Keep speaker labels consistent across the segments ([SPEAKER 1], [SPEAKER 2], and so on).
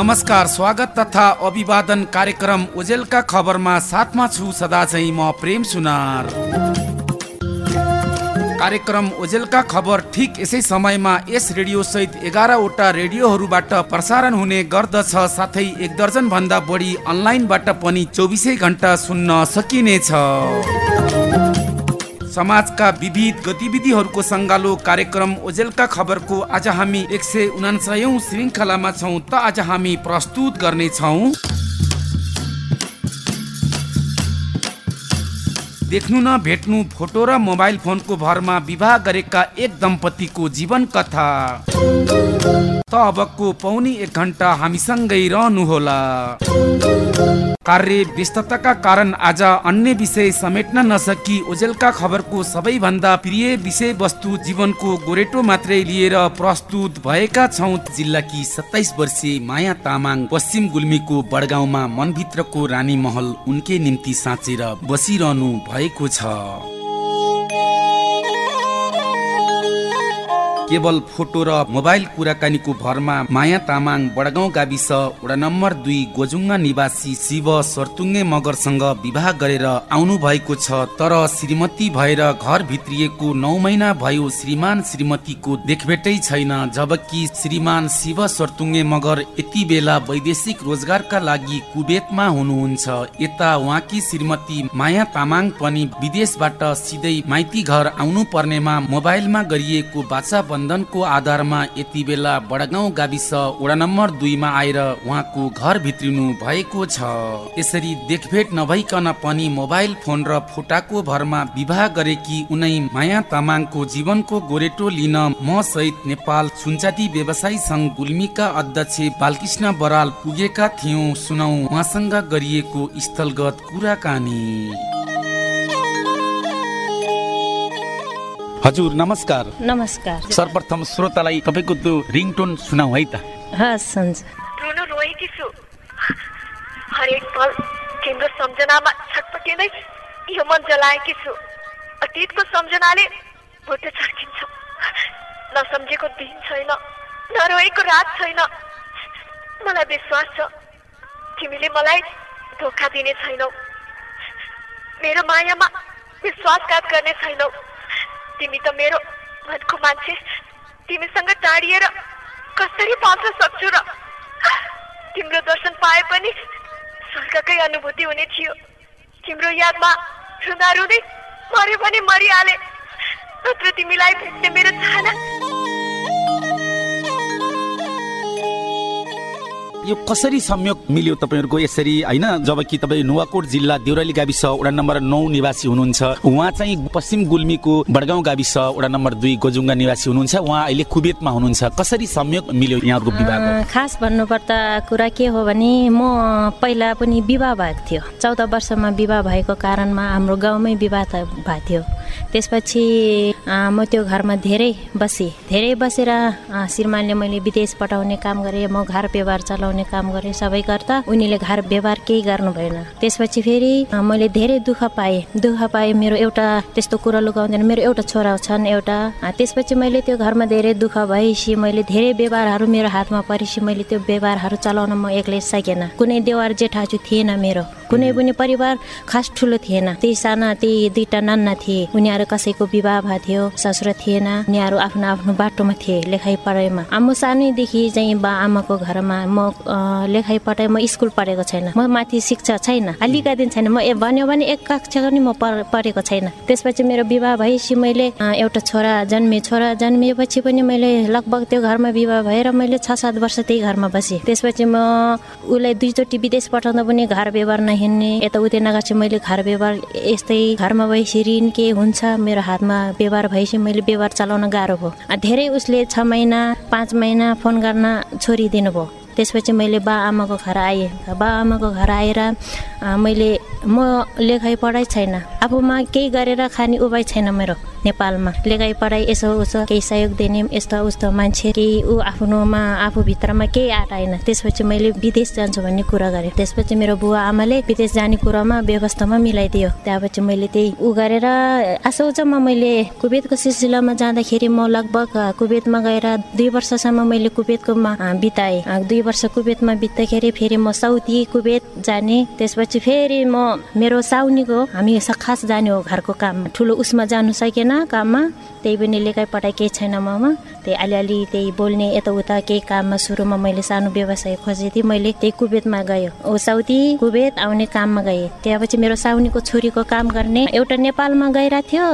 [SPEAKER 1] नमस्कार स्वागत तथा अभिवादन कार्यक्रम ओजेलका खबरमा साथमा छु सदा चाहिँ म प्रेम सुनार। कार्यक्रम ओजेलका खबर ठिक यसै समयमा यस रेडियो सहित एघारवटा रेडियोहरूबाट प्रसारण हुने गर्दछ साथै एक दर्जन भन्दा बढी अनलाइनबाट पनि चौबिसै घन्टा सुन्न सकिनेछ। समाजका विविध गतिविधिहरूको सङ्गालो कार्यक्रम ओजेलका खबरको आज हामी एक सय उनासयौँ श्रृङ्खलामा छौँ त आज हामी प्रस्तुत गर्नेछौँ। देख्नु न भेट्नु फोटो र मोबाइल फोनको भरमा विवाह गरेका एक दम्पतिको जीवन कथा त अबको पौनी एक घन्टा हामीसँगै रहनुहोला। कार्य व्यस्तताका कारण आज अन्य विषय समेट्न नसकी ओजेलका खबरको सबैभन्दा प्रिय विषय वस्तु जीवनको गोरेटो मात्रै लिएर प्रस्तुत भएका छौँ जिल्लाकी सत्ताइस वर्षीय माया तामाङ पश्चिम गुल्मीको बडगाउँमा मनभित्रको रानी महल उनकै निम्ति साँचेर बसिरहनु भएको छ। केवल फोटो र मोबाइल कुराकानीको भरमा माया तामाङ बडगाउँ गाविस वडा नम्बर दुई गोजुङ्गा निवासी शिव सर्तुङ्गे मगरसँग विवाह गरेर आउनु भएको छ। तर श्रीमती भएर घर भित्रिएको नौ महिना भयो श्रीमान श्रीमतीको देखभेटै छैन। जबकि श्रीमान शिव सर्तुङ्गे मगर यति बेला वैदेशिक रोजगारका लागि कुवेतमा हुनुहुन्छ। यता उहाँकी श्रीमती माया तामाङ पनि विदेशबाट सिधै माइती घर आउनु पर्नेमा मोबाइलमा गरिएको बाछा बन्धनको आधारमा यति बेला बडगाउँ गाविस वडा नम्बर दुईमा आएर उहाँको घर भित्रिनु भएको छ। यसरी देखभेट नभइकन पनि मोबाइल फोन र फोटाको भरमा विवाह गरेकी उनै माया तामाङको जीवनको गोरेटो लिन म सहित नेपाल सुनचाती व्यवसायी संघ गुल्मीका अध्यक्ष बालकृष्ण बराल पुगेका थियौँ सुनौ उहाँसँग गरिएको स्थलगत कुराकानी। हजुर नमस्कार।
[SPEAKER 2] नमस्कार।
[SPEAKER 1] सर्वप्रथम श्रोतालाई तपाईँको त्यो रिङटोन सुनाऊ है त।
[SPEAKER 2] हस् हुन्छ
[SPEAKER 3] रुनु रोएकी छु। हरेक पल तिम्रो सम्झनामा छटपटिँदै यो मन जलाएकी छु। अतीतको सम्झनाले भुटे छर्किन्छ। नसम्झेको दिन छैन नरोएको रात छैन। मलाई विश्वास छ तिमीले मलाई धोका दिने छैनौ। मेरो मायामा विश्वासघात गर्ने छैनौ। तिमी त मेरो मनको मान्छे तिमीसँग टाढिएर कसरी बाँच्न सक्छु र? तिम्रो दर्शन पाए पनि स्वर्गकै अनुभूति हुने थियो। तिम्रो यादमा रुँदा रुँदै मऱ्यो भने मरिहाले। नत्र तिमीलाई भेट्ने मेरो चाहना
[SPEAKER 1] यो कसरी संयोग मिल्यो तपाईँहरूको यसरी? होइन जबकि तपाईँ नुवाकोट जिल्ला देउराली गाविस वडा नम्बर नौ निवासी हुनुहुन्छ। उहाँ चाहिँ पश्चिम गुल्मीको बडगाउँ गाविस वडा नम्बर दुई गोजुङ्गा निवासी हुनुहुन्छ। उहाँ अहिले कुवेतमा हुनुहुन्छ। कसरी संयोग मिल्यो यहाँको विवाहको
[SPEAKER 2] अँ, खास भन्नुपर्दा कुरा के हो भने म पहिला पनि विवाह भएको थियो। चौध वर्षमा विवाह भएको कारणमा हाम्रो गाउँमै विवाह त भएको थियो। त्यसपछि म त्यो घरमा धेरै बसेँ। धेरै बसेर श्रीमानले मैले विदेश पठाउने काम गरेँ म घर व्यवहार चलाउने काम गरेँ सबै गर्दा उनीले घर व्यवहार केही गर्नु भएन। त्यसपछि फेरि मैले धेरै दुःख पाएँ। दुःख पाएँ मेरो एउटा त्यस्तो कुरा लुकाउँदैन मेरो एउटा छोरा छन् एउटा त्यसपछि मैले त्यो घरमा धेरै दुःख भएपछि मैले धेरै व्यवहारहरू मेरो हातमा परेपछि मैले त्यो व्यवहारहरू चलाउन म एक्लै सकेन। कुनै देवार जेठाजु थिएन मेरो। कुनै पनि परिवार खास ठुलो थिएन। त्यही साना त्यही दुईटा नाना थिए। उनीहरू कसैको विवाह भएको थियो ससुर थिएन। उनीहरू आफ्नो आफ्नो बाटोमा थिए लेखाइ पढाइमा म सानैदेखि चाहिँ बा आमाको घरमा म लेखाइ पढाइ म स्कुल पढेको छैन। म माथि शिक्षा छैन। अलिकति छैन। म भन्यो भने एक कक्षा पनि म पढ- पढेको छैन। त्यसपछि मेरो विवाह भएपछि मैले एउटा छोरा जन्मे। छोरा जन्मिएपछि पनि मैले लगभग त्यो घरमा विवाह भएर मैले छ सात वर्ष त्यही घरमा बसेँ। त्यसपछि म उसलाई दुईचोटि विदेश पठाउँदा पनि घर व्यवहार नहिँड्ने यताउति नगएपछि मैले घर व्यवहार यस्तै घरमा भएपछि के हुन्छ मेरो हातमा व्यवहार भएपछि मैले व्यवहार चलाउन गाह्रो भयो। धेरै उसले छ महिना पाँच महिना फोन गर्न छोडिदिनु भयो। त्यसपछि मैले बा आमाको घर आएँ। बा आमाको घर आएर मैले म लेखाइ पढाइ छैन। आफूमा केही गरेर खाने उपाय छैन मेरो। नेपालमा। लेखाइ पढाइ यसो उसो केही सहयोग दिने यस्तो उस्तो मान्छे केही ऊ आफ्नोमा आफूभित्रमा केही आएन त्यसपछि मैले विदेश जान्छु भन्ने कुरा गरेँ। त्यसपछि मेरो बुवा आमाले विदेश जाने कुरामा व्यवस्थामा मिलाइदियो। त्यहाँपछि मैले त्यही ऊ गरेर आसौचमा मैले कुवेतको सिलसिलामा जाँदाखेरि म लगभग कुवेतमा गएर दुई वर्षसम्म मैले कुवेतकोमा बिताएँ। दुई वर्ष कुवेतमा बित्दाखेरि फेरि म साउदी कुवेत जाने। त्यसपछि फेरि म मेरो साउनीको हामी खास जाने हो घरको काममा ठुलो उसमा जानु सकेन। काममा त्यही पनि लेखाइ पढाइ केही छैन ममा। त्यही अलिअलि त्यही बोल्ने यताउता केही काममा सुरुमा मैले सानो व्यवसाय खोजेको थिएँ मैले त्यही कुवेतमा गयो ओ साउदी कुवेत आउने काममा गएँ। त्यहाँपछि मेरो साउनीको छोरीको काम गर्ने एउटा नेपालमा गइरहेको थियो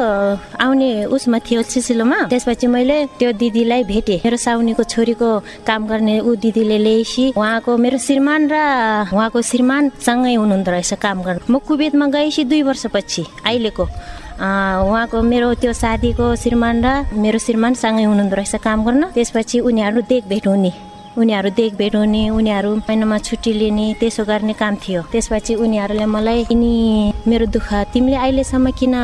[SPEAKER 2] आउने उसमा थियो सिसिलोमा। त्यसपछि मैले त्यो दिदीलाई भेटेँ। मेरो साउनीको छोरीको काम गर्ने ऊ दिदीले ल्याएपछि उहाँको मेरो श्रीमान र उहाँको श्रीमान सँगै हुनुहुँदो रहेछ काम गर्नु। म कुवेतमा गएपछि दुई वर्षपछि अहिलेको उहाँको मेरो त्यो साथीको श्रीमान र मेरो श्रीमान सँगै हुनुहुँदो रहेछ काम गर्न। त्यसपछि उनीहरू देखभेट हुने। उनीहरू देखभेट हुने उनीहरू महिनामा छुट्टी लिने त्यसो गर्ने काम थियो। त्यसपछि उनीहरूले मलाई यिनी मेरो दुःख तिमीले अहिलेसम्म किन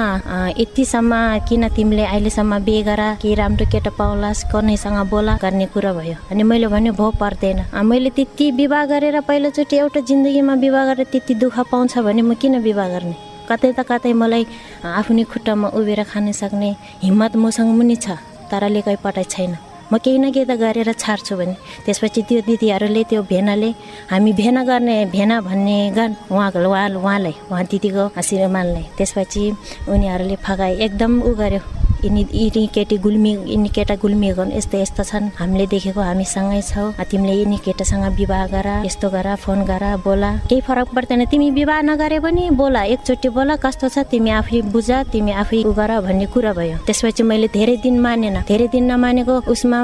[SPEAKER 2] यतिसम्म किन तिमीले अहिलेसम्म बिहे गर? कि राम्रो केटा पाउलास् कनैसँग बोला गर्ने कुरा भयो। अनि मैले भन्यो भो पर्दैन। मैले त्यति विवाह गरेर पहिलोचोटि एउटा जिन्दगीमा विवाह गरेर त्यति दुःख पाउँछ भने म किन विवाह गर्ने? कतै त कतै मलाई आफ्नै खुट्टामा उभिएर खान सक्ने हिम्मत मसँग पनि छ तर लेखाइ छैन। म केही न केही त गरेर छाड्छु भने त्यसपछि त्यो दिदीहरूले त्यो भेनाले हामी भेना गर्ने भेना भन्ने गान उहाँको उहाँ उहाँलाई उहाँ दिदीको श्रीमानलाई त्यसपछि उनीहरूले फगाए एकदम उ गर्यो। यिनी यिनी केटी गुल्मी यिनी केटा गुल्मिएको यस्तो यस्तो छन्। हामीले देखेको हामी सँगै छौ। तिमीले यिनी केटासँग विवाह गर यस्तो गर फोन गर बोला। केही फरक पर्दैन। तिमी विवाह नगरे पनि बोला। एकचोटि बोला कस्तो छ? तिमी आफै बुझ तिमी आफै उ गर भन्ने कुरा भयो। त्यसपछि मैले धेरै दिन मानेन। धेरै दिन नमानेको उसमा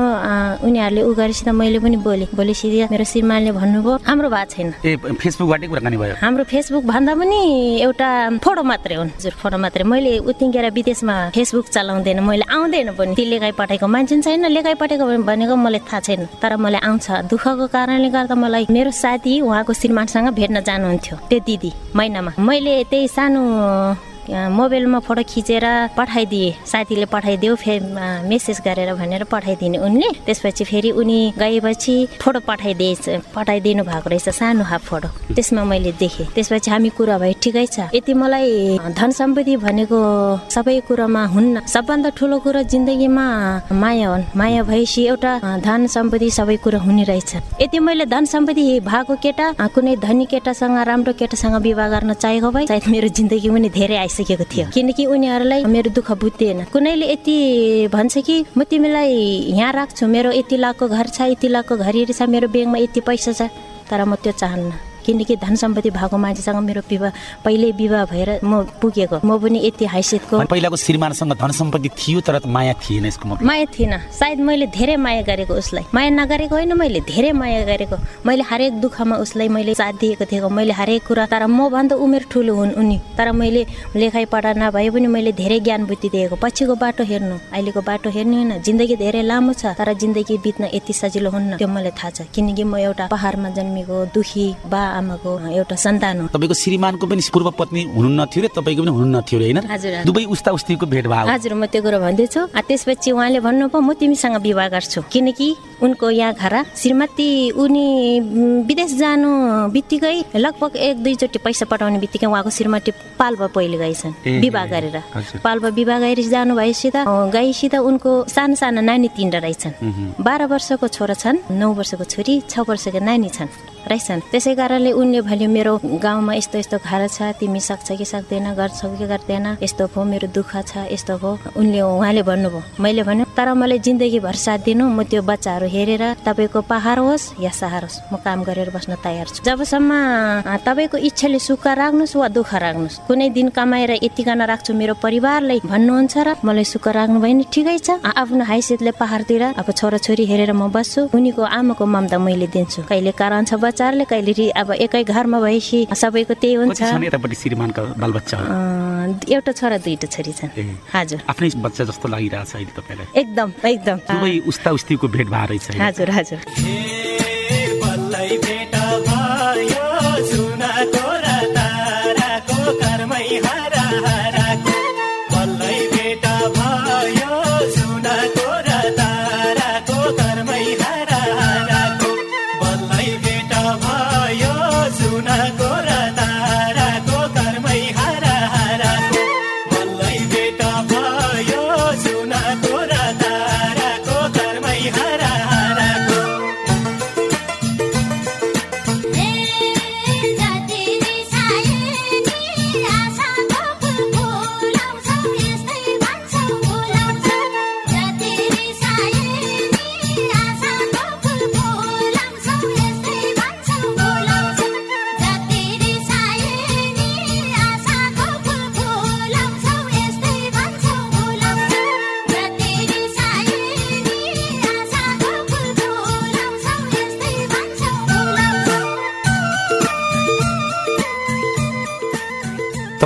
[SPEAKER 2] उनीहरूले उ गरेपछि त मैले पनि बोलेँ। भोलि मेरो श्रीमानले भन्नुभयो हाम्रो भएको छैन।
[SPEAKER 1] ए फेसबुकबाटै कुराकानी भयो?
[SPEAKER 2] हाम्रो फेसबुक भन्दा पनि एउटा फोटो मात्रै हुन्। हजुर फोटो मात्रै। मैले उतिङ्गेर विदेशमा फेसबुक चलाउँदै आउँदैन। मैले आउँदैन पनि। ती लेखाइ पठाएको मान्छे छैन। लेखाइ पठाएको भनेको मलाई थाहा छैन। तर मलाई आउँछ। दुःखको कारणले गर्दा मलाई मेरो साथी उहाँको श्रीमानसँग भेट्न जानुहुन्थ्यो। त्यो दिदी महिनामा। मैले त्यही सानो मोबाइलमा फोटो खिचेर पठाइदिए साथीले पठाइदेऊ फेरि मेसेज गरेर भनेर पठाइदिने उनले। त्यसपछि फेरि उनी गएपछि फोटो पठाइदिएछ पठाइदिनु भएको रहेछ सानो हाफ फोटो। त्यसमा मैले देखेँ। त्यसपछि हामी कुरा भए ठिकै छ। यति मलाई धन सम्पत्ति भनेको सबै कुरामा हुन्न। सबभन्दा ठुलो कुरो जिन्दगीमा माया हुन् माया भएपछि एउटा धन सम्पत्ति सबै कुरो हुने रहेछ। यति मैले धन सम्पत्ति भएको केटा कुनै धनी केटासँग राम्रो केटासँग विवाह गर्न चाहेको भए सायद मेरो जिन्दगी पनि धेरै आइस सकेको थियो। किनकि उनीहरूलाई मेरो दुःख बुझ्दैन। कुनैले यति भन्छ कि म तिमीलाई यहाँ राख्छु मेरो यति लाखको घर छ यति लाखको घरहरू छ मेरो ब्याङ्कमा यति पैसा छ तर म त्यो चाहन्न। किनकि धन सम्पत्ति भएको मान्छेसँग मेरो विवाह पहिल्यै विवाह भएर म पुगेको। म पनि यति हैसियतको
[SPEAKER 1] पहिलाको श्रीमानसँग धन सम्पत्ति थियो तर माया थिएन यसको
[SPEAKER 2] माया थिएन। सायद मैले धेरै माया गरेको उसलाई। माया नगरेको होइन मैले धेरै माया गरेको। मैले हरेक दुःखमा उसलाई मैले साथ दिएको थिएँ मैले हरेक कुरा तर मभन्दा उमेर ठुलो हुन् उनी। तर मैले लेखाइ पढा नभए पनि मैले धेरै ज्ञान बुद्धि दिएको। पछिको बाटो हेर्नु। अहिलेको बाटो हेर्नु होइन। जिन्दगी धेरै लामो छ तर जिन्दगी बित्न यति सजिलो हुन्न। त्यो मलाई थाहा छ। किनकि म एउटा पहाडमा जन्मेको दुखी बा आमाको एउटा सन्तान हो।
[SPEAKER 1] तपाईँको श्रीमानको पनि पूर्व पत्नी हुनुहुन्न थियो र तपाईँको पनि हुनुहुन्न थियो होइन
[SPEAKER 2] हजुर
[SPEAKER 1] दुवै उस्ता उस्तीको भेट भयो
[SPEAKER 2] हजुर म त्यो कुरो भन्दैछु। त्यसपछि उहाँले भन्नुभयो म तिमीसँग विवाह गर्छु। किनकि उनको यहाँ घर श्रीमती उनी विदेश जानु बित्तिकै लगभग एक दुईचोटि पैसा पठाउने बित्तिकै उहाँको श्रीमती पाल्पा पहिले गएछन् विवाह गरेर। पाल्पा विवाह गरेर जानु भएपछि त गएपछि त उनको सानो सानो नानी तिनवटा रहेछन्। बाह्र वर्षको छोरा छन् नौ वर्षको छोरी छ वर्षको नानी छन्। रहेछन्। त्यसै कारणले उनले भन्यो मेरो गाउँमा यस्तो यस्तो घर छ तिमी सक्छ कि सक्दैन गर्छ कि गर्दैन यस्तो भयो मेरो दुःख छ यस्तो भयो उनले उहाँले भन्नुभयो। मैले भन्यो तर मलाई जिन्दगीभर साथ दिनु म त्यो बच्चाहरू हेरेर तपाईँको पहाड होस् या सहर होस् म काम गरेर बस्न तयार छु। जबसम्म तपाईँको इच्छाले सुख राख्नुहोस् वा दुःख राख्नुहोस् कुनै दिन कमाएर यतिकन राख्छु मेरो परिवारलाई भन्नुहुन्छ र मलाई सुख राख्नु भयो भने ठिकै छ। आफ्नो हैसियतले पहाडतिर अब छोराछोरी हेरेर म बस्छु उनीको आमाको ममता मैले दिन्छु। कहिले कारण छ बच्चाहरूले कहिले अब एकै घरमा भएपछि सबैको त्यही हुन्छ। एउटा छोरा दुईटा छोरी छन्। हजुर।
[SPEAKER 1] आफ्नै बच्चा जस्तो लागिरहेछ अहिले तपाईँलाई?
[SPEAKER 2] एकदम एकदम।
[SPEAKER 1] उस्ता उस्तीको भेट भएर
[SPEAKER 2] हजुर हजुर।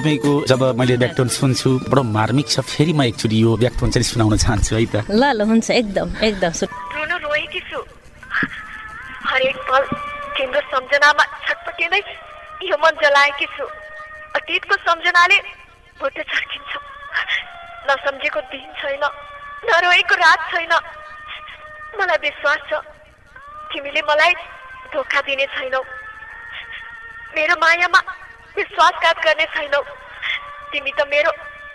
[SPEAKER 4] तपाईँको जब मैले व्याकरण सुन्छु बडो मार्मिक छ फेरि म एकचोटि यो व्याकरण चाहिँ सुनाउन चाहन्छु है त।
[SPEAKER 2] ल ल हुन्छ एकदम एकदम
[SPEAKER 3] रोएकी छु। हरेक पल तिम्रो सम्झनामा छटपटिँदै यो मन जलाएकी छु। अतीतको सम्झनाले भुटे छर्किन्छ। नसम्झेको दिन छैन नरोएको रात छैन। मलाई विश्वास छ तिमीले मलाई धोका दिने छैनौ। मेरो मायामा विश्वासघात गर्ने छैनौ। तिमी त मेरो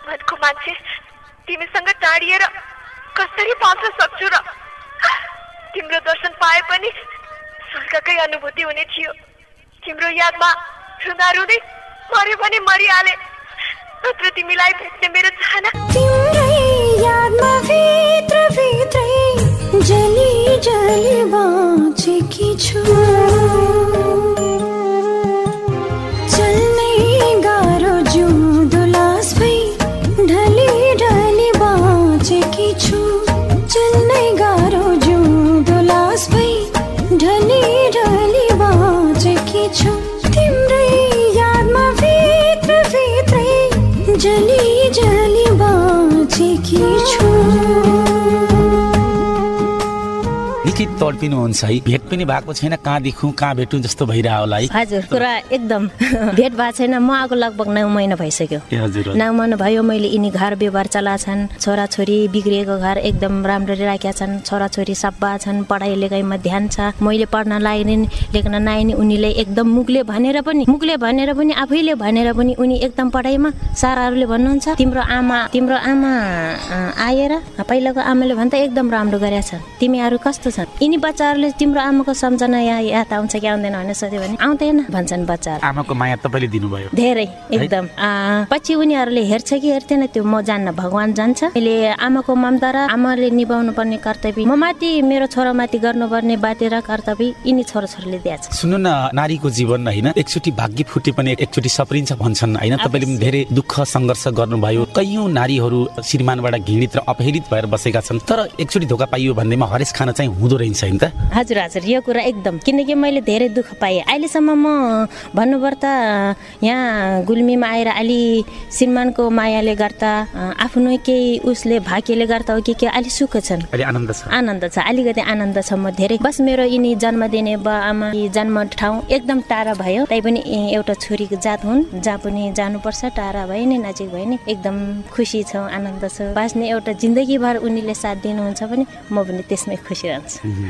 [SPEAKER 3] मनको मान्छे। तिमीसँग टाढिएर कसरी बाँच्न सक्छु र? तिम्रो दर्शन पाए पनि स्वर्गकै अनुभूति हुने थियो। तिम्रो यादमा रुँदा रुँदै मऱ्यो भने मरिहाले। नत्र तिमीलाई भेट्ने मेरो चाहना।
[SPEAKER 4] you तडपिनुहुन्छ है। भेट पनि भएको छैन कहाँ देखौँ कहाँ भेटौँ जस्तो भइरह होला है।
[SPEAKER 2] हजुर कुरा एकदम भेट भएको छैन। म आएको लगभग नौ महिना भइसक्यो। नौ महिना भयो मैले यिनी घर व्यवहार चलाछन् छोराछोरी बिग्रिएको घर एकदम राम्ररी राखेका छन्। छोराछोरी सब्बा छन् पढाइ लेखाइमा ध्यान छ। मैले पढ्न लाग्ने लेख्न नआइने उनीले एकदम मुखले भनेर पनि मुखले भनेर पनि आफैले भनेर पनि उनी एकदम पढाइमा साराहरूले भन्नुहुन्छ तिम्रो आमा तिम्रो आमा आएर पहिलाको आमाले भन्दा एकदम राम्रो गरेका छन्। तिमीहरू कस्तो छन्? यिनी बच्चाहरूले तिम्रो आमाको सम्झना यहाँ याद आउँछ कि आउँदैन भनेर सोध्यो भने आउँदैन भन्छन् बच्चाहरू।
[SPEAKER 4] आमाको माया तपाईँले दिनुभयो।
[SPEAKER 2] धेरै एकदम। पछि उनीहरूले हेर्छ कि हेर्दैन त्यो म जान्न भगवान् जान्छ। मैले आमाको ममता र आमाले निभाउनु पर्ने कर्तव्य म माथि मेरो छोरामाथि गर्नुपर्ने बाध्य र कर्तव्य यिनी छोराछोरीले दिएछ।
[SPEAKER 4] सुन्नु न नारीको जीवन होइन एकचोटि भाग्य फुटे पनि एकचोटि सप्रिन्छ भन्छन् होइन? तपाईँले पनि धेरै दुःख सङ्घर्ष गर्नुभयो। कैयौँ नारीहरू श्रीमानबाट घृणित र अपहेरित भएर बसेका छन् तर एकचोटि धोका पाइयो भन्दैमा हरेस खान चाहिँ हुँदो रहेछ। नि त?
[SPEAKER 2] हजुर हजुर यो कुरा एकदम। किनकि मैले धेरै दुःख पाएँ। अहिलेसम्म म भन्नुपर्दा यहाँ गुल्मीमा आएर अलि श्रीमानको मायाले गर्दा आफ्नो केही उसले भाग्यले गर्दा हो कि के अलि सुख छन्।
[SPEAKER 4] आनन्द छ।
[SPEAKER 2] आनन्द छ। अलिकति आनन्द छ म धेरै। बस मेरो यिनी जन्म दिने बा आमा जन्म ठाउँ एकदम टाढा भयो। तैपनि एउटा छोरीको जात हुन्। जहाँ पनि जानुपर्छ टाढा भए नि नजिक भए नि एकदम खुसी छौँ आनन्द छ। बाँच्ने एउटा जिन्दगीभर उनीले साथ दिनुहुन्छ भने म पनि त्यसमै खुसी रहन्छु।